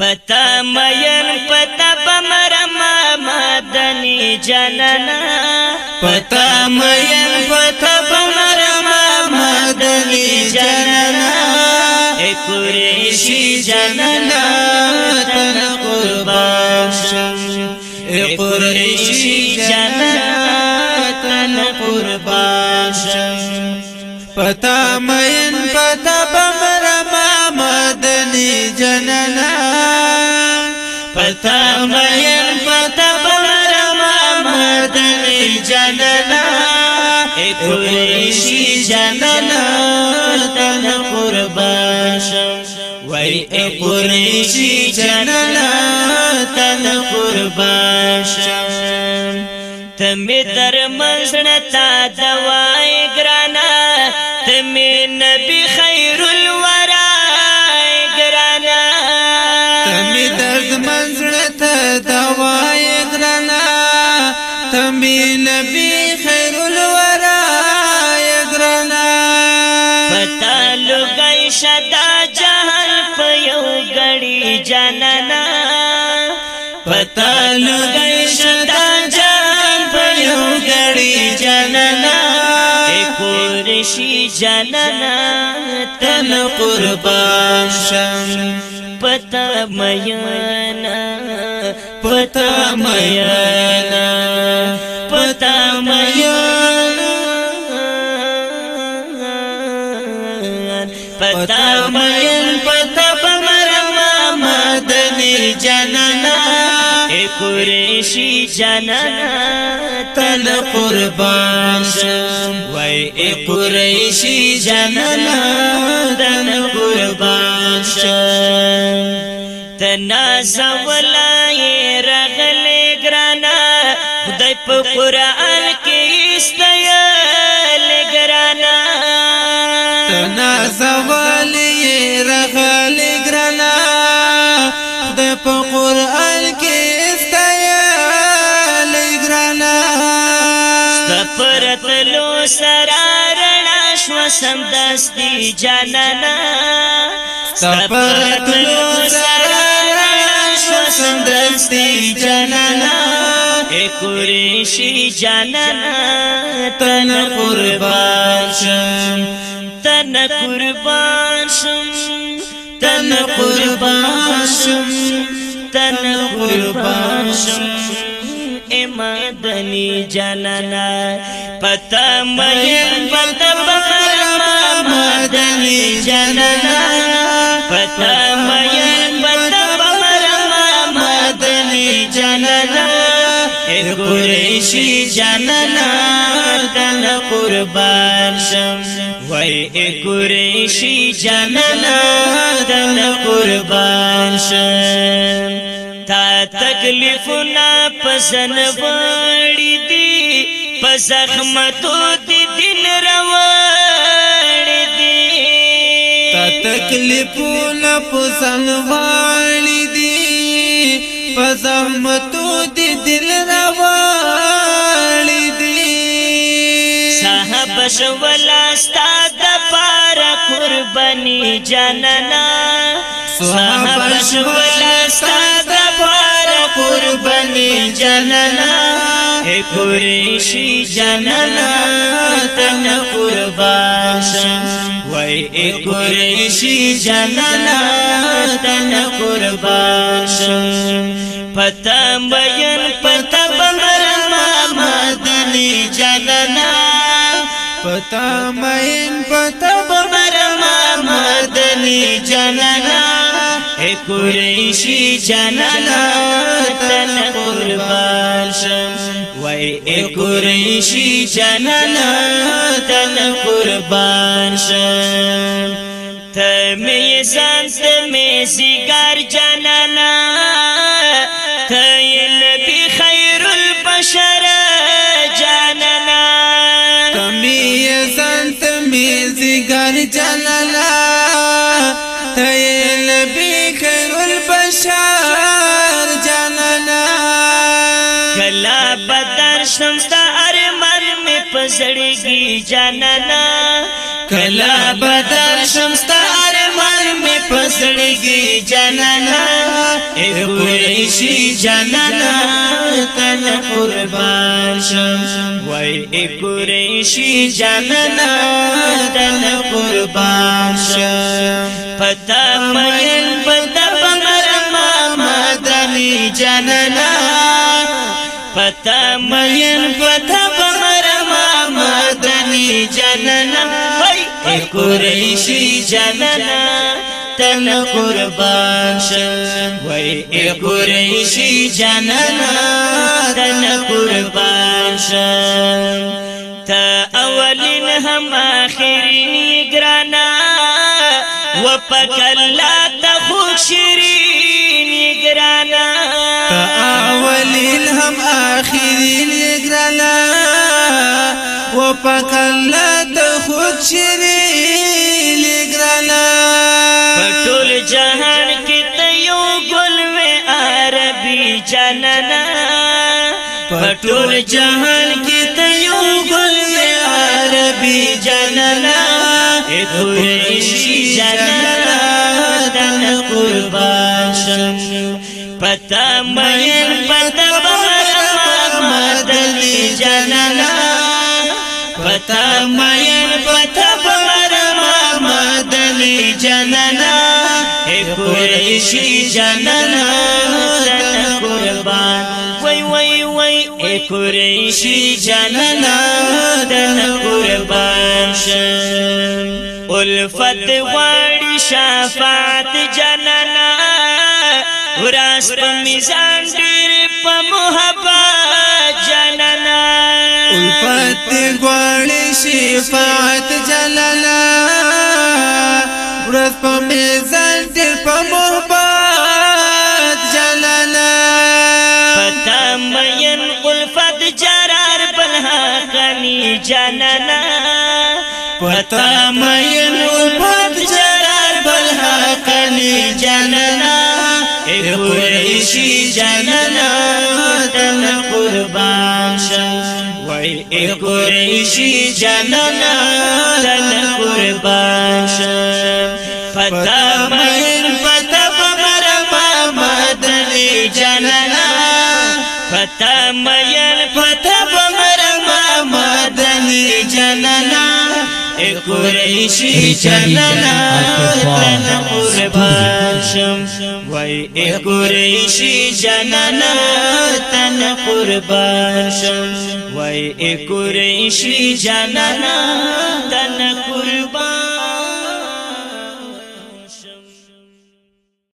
पता मै्या पत पमरमादनी जनना पता मै्या पत पमरमादनी जनना ऋषी जनना ऋप ऋषी जनना तनपुर बाबास पता मैन पत पमरमादनी जनना پتا مې پتا پرما مدن جننا قریشی جننا تن قرباش وای قریشی جننا تن قرباش تمه در منځ نه تا دوای جانانا پتا لګی شدا جان په یو غړي جانانا کورشي جانانا تن قربان شم پتا میانا پتا میانا پتا میانا قریشی جنانا تل قربان شم وای ای قریشی جنانا تل قربان شم تنا سوالای رغل گرانا خدای په قرآن سرا رڼا شو سم دستي جانانا سپر تلو سرا رڼا شو سم دستي جانانا قریشی جانانا تن قربان شم تن قربان شم تن قربان شم تن قربان شم مدنی جانانا پتا مې پتا بابا مدنی جانانا پتا مې پتا بابا مدنی جانانا قریشی جانانا تن قربان شم وای قریشی جانانا تن قربان شم تا تکلیفنا وزن وړي دي په زخمتو دي دن روړي دي تا تکلیفونه په ځان وړي دي په زحمتو دي دل روړي دي صاحب شولا ستا د پار قرباني جانانا صاحب شولا ستا জানানা হে কুরেশি জানানা তন কুরবাশন ওই এ কুরেশি জানানা তন কুরবাশন পতা বয়ন পতা জানানা قریشی جنانا تن قربان شم وای قریشی جنانا تن قربان شم تمی زنت می سیگار جنانا شار جانانا کلا بدر شمستا ارمان می پزړګي جانانا کلا بدر شمستا ارمان می پزړګي جانانا اے قریشی جانانا تن قربان شم وای اے قریشی جانانا تن قربان شم پتا مې پتا قریشی جانانا تن قربان شم وای ای قریشی جانانا تن قربان شم تا اولین هم آخرین گرانا و پکلا تا خوشری چلنا پټول جهان کې ته یو ګل عربي جننا اخوشي جننا تن قربان شم پتا مېن پتا محمد علي جننا پتا مېن پتا محمد علي جننا اخوشي جننا روان وای وای وای ای قریشی جانانا دن قربان شم الفت غواړي شفاعت جانانا وراس په میزان ډېر په محبت جانانا الفت غواړي شفاعت جانانا جانانا پتا مین امت جرار بالحق لی جانانا اے قریشی جانانا تن قربان شا وای اے قریشی جانانا تن قربان شا قریشی چلنا تن قربان شم وای ای قریشی چلنا تن قربان شم وای ای قریشی چلنا تن قربان